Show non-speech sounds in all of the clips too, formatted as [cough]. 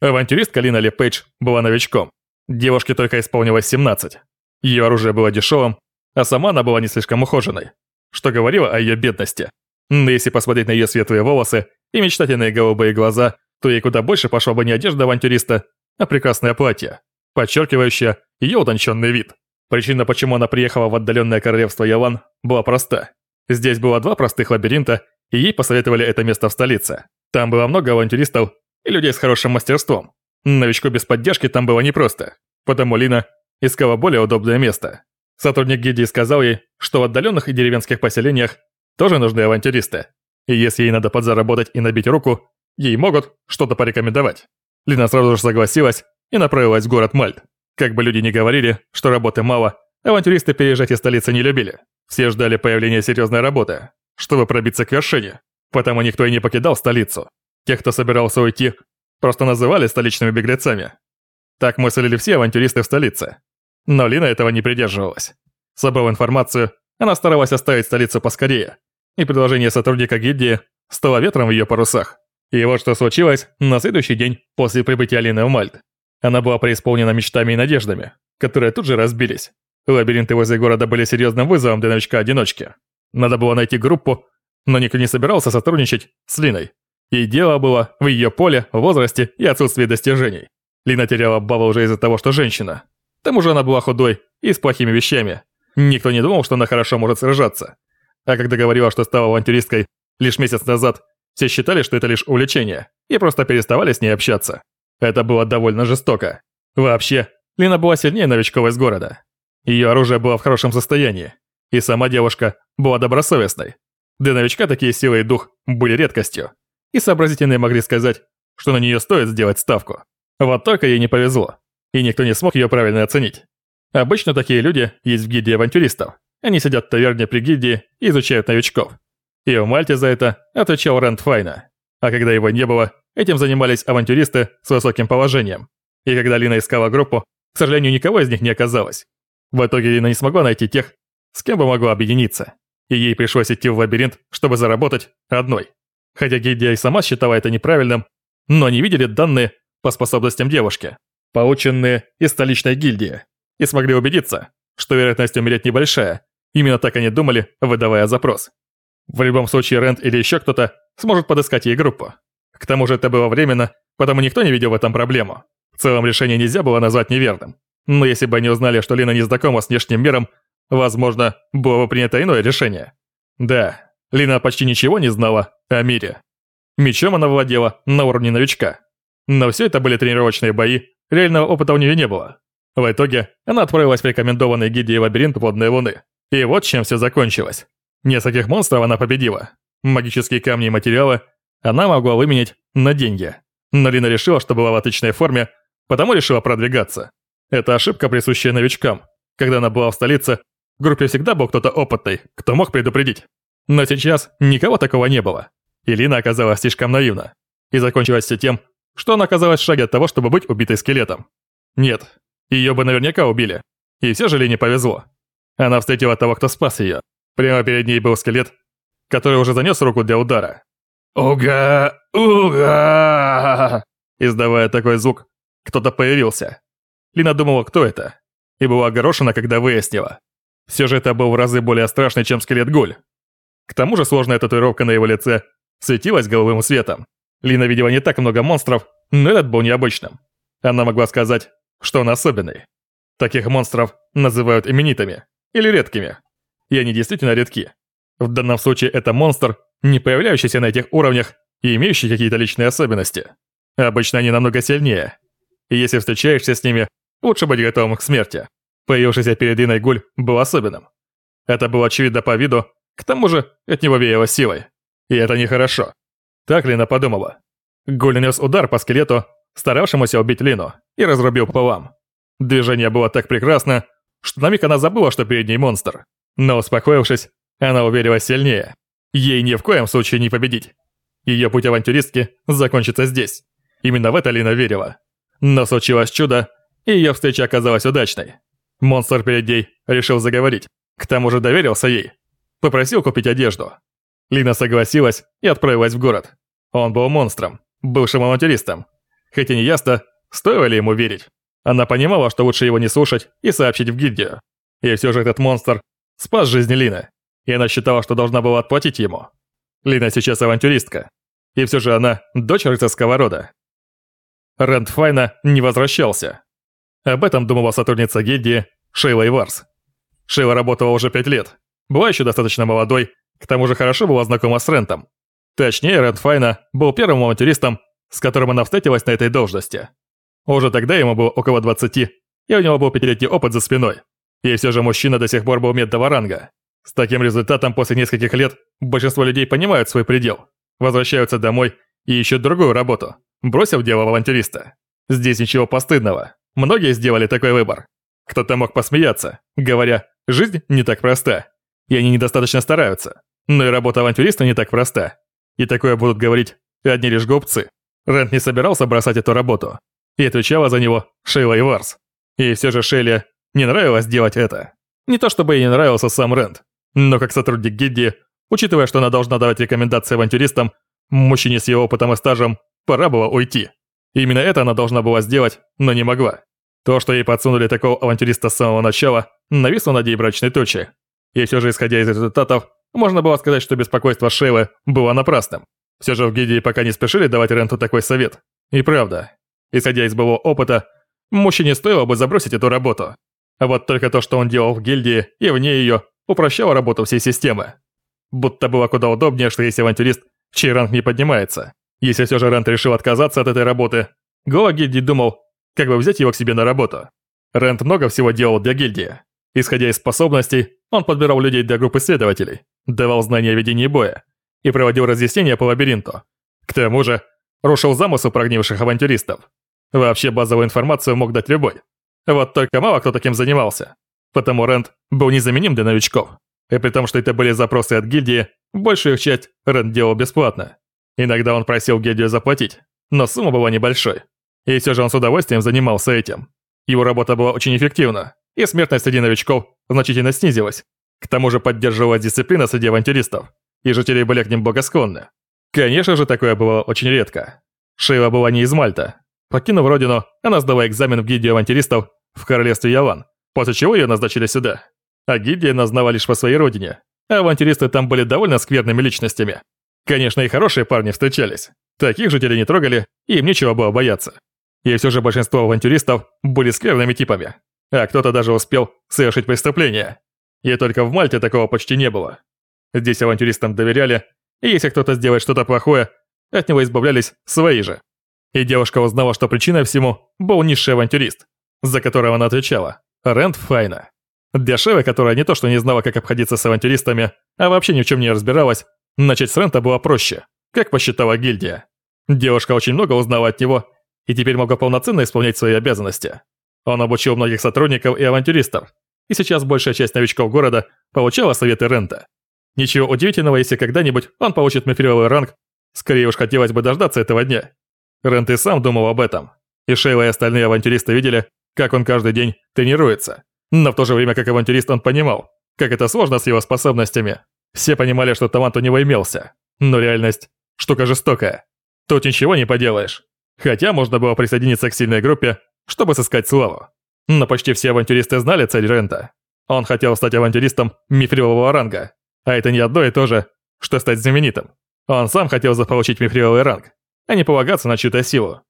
Авантюристка Лина Лепейдж была новичком. Девушке только исполнилось 17. Ее оружие было дешевым, а сама она была не слишком ухоженной, что говорило о ее бедности. Но если посмотреть на ее светлые волосы и мечтательные голубые глаза, то ей куда больше пошла бы не одежда авантюриста, а прекрасное платье, подчеркивающее ее утонченный вид. Причина, почему она приехала в отдаленное королевство Ялан, была проста. Здесь было два простых лабиринта, и ей посоветовали это место в столице. Там было много авантюристов и людей с хорошим мастерством. Новичку без поддержки там было непросто, потому Лина искала более удобное место. Сотрудник гильдии сказал ей, что в отдаленных и деревенских поселениях тоже нужны авантюристы. И если ей надо подзаработать и набить руку, ей могут что-то порекомендовать. Лина сразу же согласилась и направилась в город Мальт. Как бы люди ни говорили, что работы мало, авантюристы переезжать из столицы не любили. Все ждали появления серьезной работы, чтобы пробиться к вершине, потому никто и не покидал столицу. Тех, кто собирался уйти, просто называли столичными беглецами. Так мыслили все авантюристы в столице. Но Лина этого не придерживалась. Собрав информацию, она старалась оставить столицу поскорее, и предложение сотрудника гильдии стало ветром в ее парусах. И вот что случилось на следующий день после прибытия Лины в Мальт. Она была преисполнена мечтами и надеждами, которые тут же разбились. Лабиринты возле города были серьезным вызовом для новичка-одиночки. Надо было найти группу, но никто не собирался сотрудничать с Линой. И дело было в ее поле, возрасте и отсутствии достижений. Лина теряла баллы уже из-за того, что женщина. К тому же она была худой и с плохими вещами. Никто не думал, что она хорошо может сражаться. А когда говорила, что стала авантюристкой лишь месяц назад, все считали, что это лишь увлечение, и просто переставали с ней общаться. Это было довольно жестоко. Вообще, Лина была сильнее новичков из города. Ее оружие было в хорошем состоянии, и сама девушка была добросовестной. Для новичка такие силы и дух были редкостью, и сообразительные могли сказать, что на нее стоит сделать ставку. Вот только ей не повезло, и никто не смог ее правильно оценить. Обычно такие люди есть в гильдии авантюристов. Они сидят в таверне при гильдии и изучают новичков. И в Мальте за это отвечал Рэнд Файна. А когда его не было, этим занимались авантюристы с высоким положением. И когда Лина искала группу, к сожалению, никого из них не оказалось. В итоге Лина не смогла найти тех, с кем бы могла объединиться. И ей пришлось идти в лабиринт, чтобы заработать одной. Хотя гильдия и сама считала это неправильным, но они видели данные по способностям девушки, полученные из столичной гильдии, и смогли убедиться, что вероятность умереть небольшая. Именно так они думали, выдавая запрос. В любом случае Рэнд или еще кто-то сможет подыскать ей группу. К тому же это было временно, потому никто не видел в этом проблему. В целом решение нельзя было назвать неверным. Но если бы они узнали, что Лина не знакома с внешним миром, возможно, было бы принято иное решение. Да, Лина почти ничего не знала о мире. Мечом она владела на уровне новичка. Но все это были тренировочные бои, реального опыта у нее не было. В итоге она отправилась в рекомендованный гильдии лабиринт водной луны. И вот чем все закончилось. Нескольких монстров она победила. Магические камни и материалы она могла выменять на деньги. Но Лина решила, что была в отличной форме, потому решила продвигаться. Это ошибка, присущая новичкам. Когда она была в столице, в группе всегда был кто-то опытный, кто мог предупредить. Но сейчас никого такого не было. И Лина оказалась слишком наивна. И закончилось все тем, что она оказалась в шаге от того, чтобы быть убитой скелетом. Нет, ее бы наверняка убили. И все же Лине повезло. Она встретила того, кто спас ее. Прямо перед ней был скелет, который уже занес руку для удара. «Уга! Уга!» Издавая такой звук, кто-то появился. Лина думала, кто это, и была огорошена, когда выяснила. Все же это был в разы более страшный, чем скелет Гуль. К тому же сложная татуировка на его лице светилась голубым светом. Лина видела не так много монстров, но этот был необычным. Она могла сказать, что он особенный. Таких монстров называют именитыми или редкими. И они действительно редки. В данном случае это монстр, не появляющийся на этих уровнях и имеющий какие-то личные особенности. Обычно они намного сильнее. И если встречаешься с ними, лучше быть готовым к смерти. Появившийся перед Иной Гуль был особенным. Это было очевидно по виду, к тому же от него веяло силой. И это нехорошо. Так Лина подумала. Гуль нанес удар по скелету, старавшемуся убить Лину, и разрубил пополам. Движение было так прекрасно, что на миг она забыла, что перед ней монстр. Но успокоившись, она уверилась сильнее. Ей ни в коем случае не победить. Ее путь авантюристки закончится здесь. Именно в это Лина верила. Но случилось чудо, и ее встреча оказалась удачной. Монстр перед ней решил заговорить. К тому же доверился ей. Попросил купить одежду. Лина согласилась и отправилась в город. Он был монстром, бывшим авантюристом. хотя не ясно, стоило ли ему верить. Она понимала, что лучше его не слушать и сообщить в гильдию. И все же этот монстр спас жизнь Лины, и она считала, что должна была отплатить ему. Лина сейчас авантюристка, и все же она дочь рыцарского рода. Рэнд Файна не возвращался. Об этом думала сотрудница гильдии Шейла Иварс. Шейла работала уже пять лет, была еще достаточно молодой, к тому же хорошо была знакома с Рентом. Точнее, Рэнд Файна был первым авантюристом, с которым она встретилась на этой должности. Уже тогда ему было около 20, и у него был пятилетний опыт за спиной. И все же мужчина до сих пор был медного ранга. С таким результатом после нескольких лет большинство людей понимают свой предел, возвращаются домой и ищут другую работу, бросив дело авантюриста. Здесь ничего постыдного. Многие сделали такой выбор. Кто-то мог посмеяться, говоря, жизнь не так проста, и они недостаточно стараются. Но и работа авантюриста не так проста. И такое будут говорить одни лишь глупцы. Рент не собирался бросать эту работу, и отвечала за него Шейла Иварс. И все же Шейле не нравилось делать это. Не то чтобы ей не нравился сам Рент, но как сотрудник гильдии, учитывая, что она должна давать рекомендации авантюристам, мужчине с его опытом и стажем пора было уйти. Именно это она должна была сделать, но не могла. То, что ей подсунули такого авантюриста с самого начала, нависло над ней брачной точи. И все же, исходя из результатов, можно было сказать, что беспокойство Шейлы было напрасным. Все же в гильдии пока не спешили давать Ренту такой совет. И правда, Исходя из былого опыта, мужчине стоило бы забросить эту работу. А вот только то, что он делал в гильдии и вне ее, упрощало работу всей системы. Будто было куда удобнее, что есть авантюрист, чей ранг не поднимается. Если все же Рент решил отказаться от этой работы, глава гильдии думал, как бы взять его к себе на работу. Рент много всего делал для гильдии. Исходя из способностей, он подбирал людей для групп исследователей, давал знания о ведении боя и проводил разъяснения по лабиринту. К тому же, рушил замысел прогнивших авантюристов. Вообще базовую информацию мог дать любой. Вот только мало кто таким занимался. Потому Рэнд был незаменим для новичков. И при том, что это были запросы от гильдии, большую их часть Рэнд делал бесплатно. Иногда он просил гильдию заплатить, но сумма была небольшой. И все же он с удовольствием занимался этим. Его работа была очень эффективна, и смертность среди новичков значительно снизилась. К тому же поддерживалась дисциплина среди авантюристов, и жители были к ним благосклонны. Конечно же, такое было очень редко. Шейла была не из Мальта, Покинув родину, она сдала экзамен в гильдию авантюристов в королевстве Яван, после чего ее назначили сюда. А гильдия она знала лишь по своей родине, а авантюристы там были довольно скверными личностями. Конечно, и хорошие парни встречались. Таких жителей не трогали, и им нечего было бояться. И все же большинство авантюристов были скверными типами. А кто-то даже успел совершить преступление. И только в Мальте такого почти не было. Здесь авантюристам доверяли, и если кто-то сделает что-то плохое, от него избавлялись свои же. И девушка узнала, что причиной всему был низший авантюрист, за которого она отвечала – Рэнд Файна. Для Шевы, которая не то что не знала, как обходиться с авантюристами, а вообще ни в чем не разбиралась, начать с Рента было проще, как посчитала гильдия. Девушка очень много узнала от него и теперь могла полноценно исполнять свои обязанности. Он обучил многих сотрудников и авантюристов, и сейчас большая часть новичков города получала советы Рента. Ничего удивительного, если когда-нибудь он получит мифриловый ранг, скорее уж хотелось бы дождаться этого дня. Рент и сам думал об этом. И Шейла и остальные авантюристы видели, как он каждый день тренируется. Но в то же время, как авантюрист, он понимал, как это сложно с его способностями. Все понимали, что талант у него имелся. Но реальность – штука жестокая. Тут ничего не поделаешь. Хотя можно было присоединиться к сильной группе, чтобы сыскать славу. Но почти все авантюристы знали цель Рента. Он хотел стать авантюристом мифрилового ранга. А это не одно и то же, что стать знаменитым. Он сам хотел заполучить мифриловый ранг а не полагаться на чью-то силу.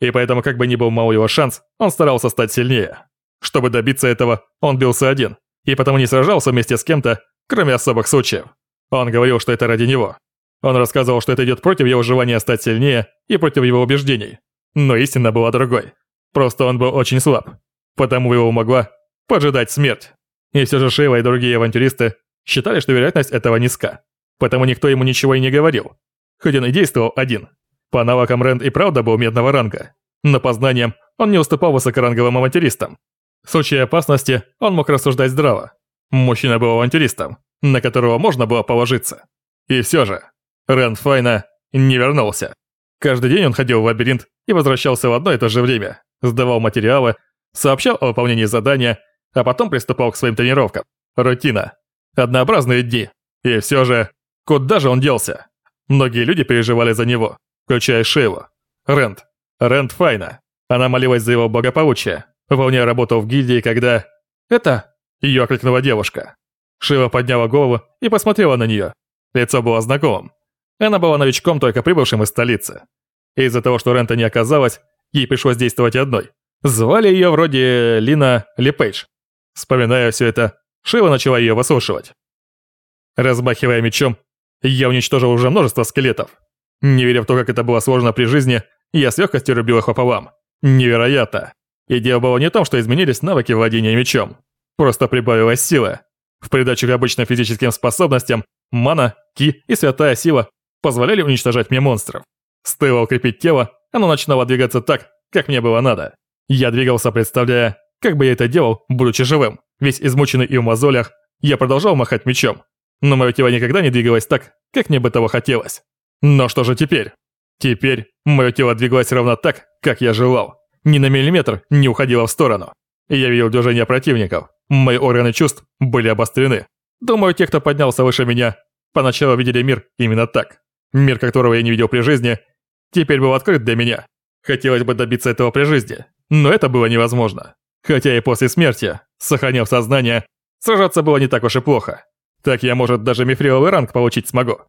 И поэтому, как бы ни был мал его шанс, он старался стать сильнее. Чтобы добиться этого, он бился один, и потому не сражался вместе с кем-то, кроме особых случаев. Он говорил, что это ради него. Он рассказывал, что это идет против его желания стать сильнее и против его убеждений. Но истина была другой. Просто он был очень слаб. Потому его могла поджидать смерть. И все же Шейла и другие авантюристы считали, что вероятность этого низка. Потому никто ему ничего и не говорил. Хоть он и действовал один. По навыкам Рэнд и правда был медного ранга, но по знаниям он не уступал высокоранговым авантюристам. В случае опасности он мог рассуждать здраво. Мужчина был авантюристом, на которого можно было положиться. И все же, Рэнд Файна не вернулся. Каждый день он ходил в лабиринт и возвращался в одно и то же время, сдавал материалы, сообщал о выполнении задания, а потом приступал к своим тренировкам. Рутина. Однообразные дни. И все же, куда же он делся? Многие люди переживали за него включая Шейла. Рент. Рэнд Файна. Она молилась за его благополучие, выполняя работу в гильдии, когда... «Это...» – ее окликнула девушка. Шива подняла голову и посмотрела на нее. Лицо было знакомым. Она была новичком, только прибывшим из столицы. Из-за того, что Рента не оказалось, ей пришлось действовать одной. Звали ее вроде Лина Лепейдж. Вспоминая все это, Шива начала ее выслушивать. Размахивая мечом, я уничтожил уже множество скелетов. Не веря в то, как это было сложно при жизни, я с легкостью рубил их пополам. Невероятно. И дело было не в том, что изменились навыки владения мечом. Просто прибавилась сила. В придачу к обычным физическим способностям, мана, ки и святая сила позволяли уничтожать мне монстров. Стоило укрепить тело, оно начинало двигаться так, как мне было надо. Я двигался, представляя, как бы я это делал, будучи живым. Весь измученный и в мозолях, я продолжал махать мечом. Но мое тело никогда не двигалось так, как мне бы того хотелось. Но что же теперь? Теперь мое тело двигалось ровно так, как я желал. Ни на миллиметр не уходило в сторону. Я видел движения противников. Мои органы чувств были обострены. Думаю, те, кто поднялся выше меня, поначалу видели мир именно так. Мир, которого я не видел при жизни, теперь был открыт для меня. Хотелось бы добиться этого при жизни, но это было невозможно. Хотя и после смерти, сохраняв сознание, сражаться было не так уж и плохо. Так я, может, даже мифриловый ранг получить смогу.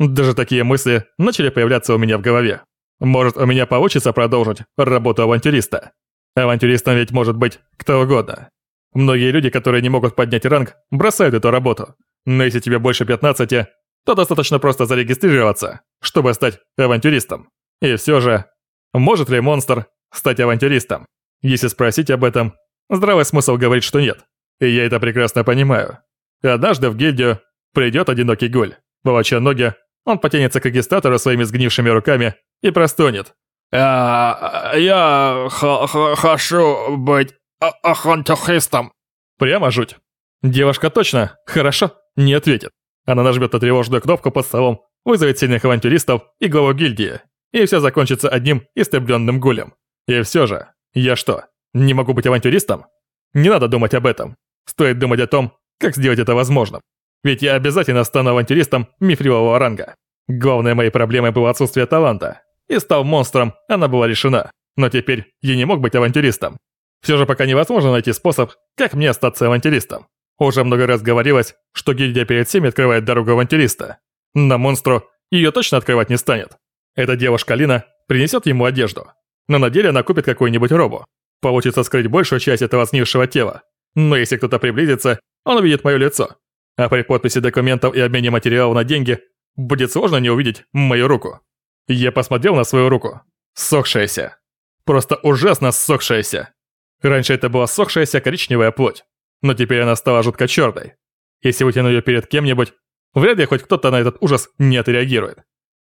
Даже такие мысли начали появляться у меня в голове. Может, у меня получится продолжить работу авантюриста. Авантюристом ведь может быть кто угодно. Многие люди, которые не могут поднять ранг, бросают эту работу. Но если тебе больше 15, то достаточно просто зарегистрироваться, чтобы стать авантюристом. И все же, может ли монстр стать авантюристом? Если спросить об этом, здравый смысл говорит, что нет. И я это прекрасно понимаю. Однажды в гильдию придет одинокий гуль. Волоча ноги, он потянется к регистратору своими сгнившими руками и простонет. «Я... я хочу быть охантохистом». Прямо жуть. Девушка точно, хорошо, не ответит. Она нажмет на тревожную кнопку под столом, вызовет сильных авантюристов и главу гильдии, и все закончится одним истребленным гулем. И все же, я что, не могу быть авантюристом? Не надо думать об этом. Стоит думать о том, как сделать это возможным. Ведь я обязательно стану авантюристом мифрилового ранга. Главной моей проблемой было отсутствие таланта. И став монстром, она была решена. Но теперь я не мог быть авантюристом. Все же пока невозможно найти способ, как мне остаться авантюристом. Уже много раз говорилось, что гильдия перед всеми открывает дорогу авантюриста. На монстру ее точно открывать не станет. Эта девушка Лина принесет ему одежду. Но на деле она купит какую-нибудь робу. Получится скрыть большую часть этого снившего тела. Но если кто-то приблизится, он увидит мое лицо. А при подписи документов и обмене материалов на деньги будет сложно не увидеть мою руку. Я посмотрел на свою руку. Сохшаяся. Просто ужасно сохшаяся. Раньше это была сохшаяся коричневая плоть, но теперь она стала жутко черной. Если вытяну ее перед кем-нибудь, вряд ли хоть кто-то на этот ужас не отреагирует.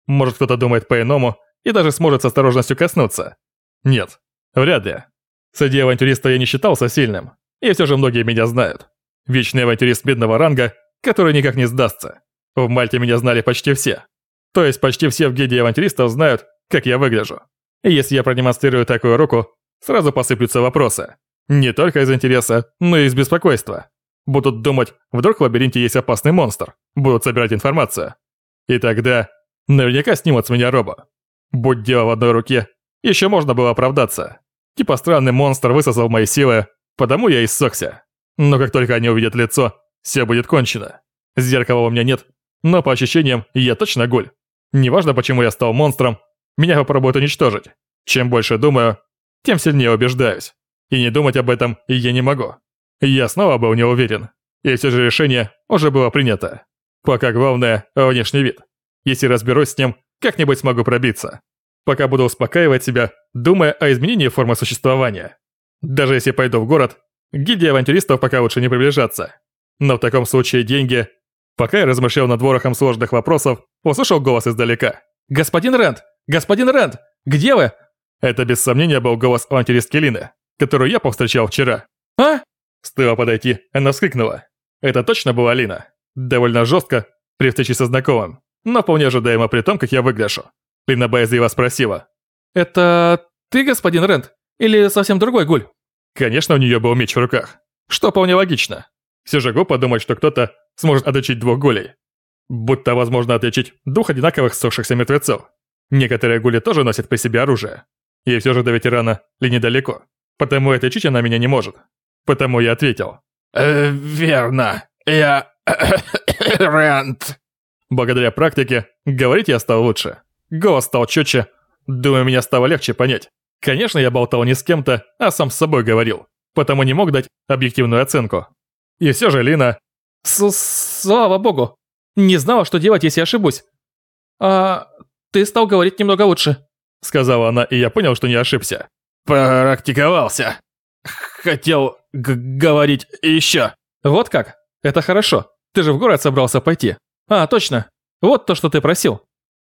Может кто-то думает по-иному и даже сможет с осторожностью коснуться. Нет, вряд ли. Среди авантюристов я не считался сильным, и все же многие меня знают. Вечный авантюрист бедного ранга, который никак не сдастся. В Мальте меня знали почти все. То есть почти все в гильдии авантюристов знают, как я выгляжу. И если я продемонстрирую такую руку, сразу посыплются вопросы. Не только из интереса, но и из беспокойства. Будут думать, вдруг в лабиринте есть опасный монстр. Будут собирать информацию. И тогда наверняка снимут с меня робо. Будь дело в одной руке, еще можно было оправдаться. Типа странный монстр высосал мои силы, потому я и ссохся. Но как только они увидят лицо, все будет кончено. Зеркала у меня нет, но по ощущениям я точно голь. Неважно, почему я стал монстром, меня попробуют уничтожить. Чем больше думаю, тем сильнее убеждаюсь. И не думать об этом я не могу. Я снова был не уверен. И все же решение уже было принято. Пока главное – внешний вид. Если разберусь с ним, как-нибудь смогу пробиться. Пока буду успокаивать себя, думая о изменении формы существования. Даже если пойду в город, Гильдия авантюристов пока лучше не приближаться. Но в таком случае деньги... Пока я размышлял над ворохом сложных вопросов, услышал голос издалека. «Господин Рэнд! Господин Рэнд! Где вы?» Это без сомнения был голос авантюристки Лины, которую я повстречал вчера. «А?» Стоило подойти, она вскрикнула. Это точно была Лина. Довольно жестко, при встрече со знакомым, но вполне ожидаемо при том, как я выгляжу. Лина боязливо спросила. «Это ты, господин Рэнд? Или совсем другой гуль?» Конечно, у нее был меч в руках. Что вполне логично. Все же глупо думать, что кто-то сможет отличить двух гулей. Будто возможно отличить двух одинаковых ссохшихся мертвецов. Некоторые гули тоже носят при себе оружие. И все же до ветерана ли недалеко. Потому отличить она меня не может. Потому я ответил. Э, верно. Я... [coughs] Рент. Благодаря практике, говорить я стал лучше. Голос стал четче. Думаю, меня стало легче понять. Конечно, я болтал не с кем-то, а сам с собой говорил. Потому не мог дать объективную оценку. И все же Лина... С Слава богу. Не знала, что делать, если ошибусь. А ты стал говорить немного лучше. Сказала она, и я понял, что не ошибся. Практиковался. Хотел говорить еще. Вот как? Это хорошо. Ты же в город собрался пойти. А, точно. Вот то, что ты просил.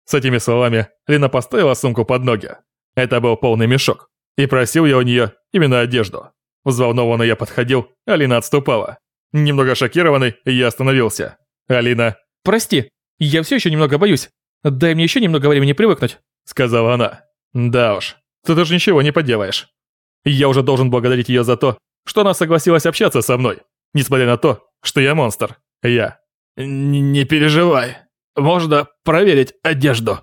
С этими словами Лина поставила сумку под ноги. Это был полный мешок. И просил я у нее именно одежду. Взволнованно я подходил, Алина отступала. Немного шокированный, я остановился. Алина... «Прости, я все еще немного боюсь. Дай мне еще немного времени привыкнуть», — сказала она. «Да уж, ты тоже ничего не поделаешь. Я уже должен благодарить ее за то, что она согласилась общаться со мной, несмотря на то, что я монстр. Я. «Не переживай. Можно проверить одежду?»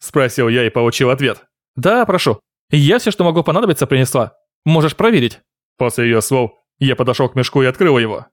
Спросил я и получил ответ. «Да, прошу. Я все, что могу понадобиться, принесла. Можешь проверить». После ее слов я подошел к мешку и открыл его.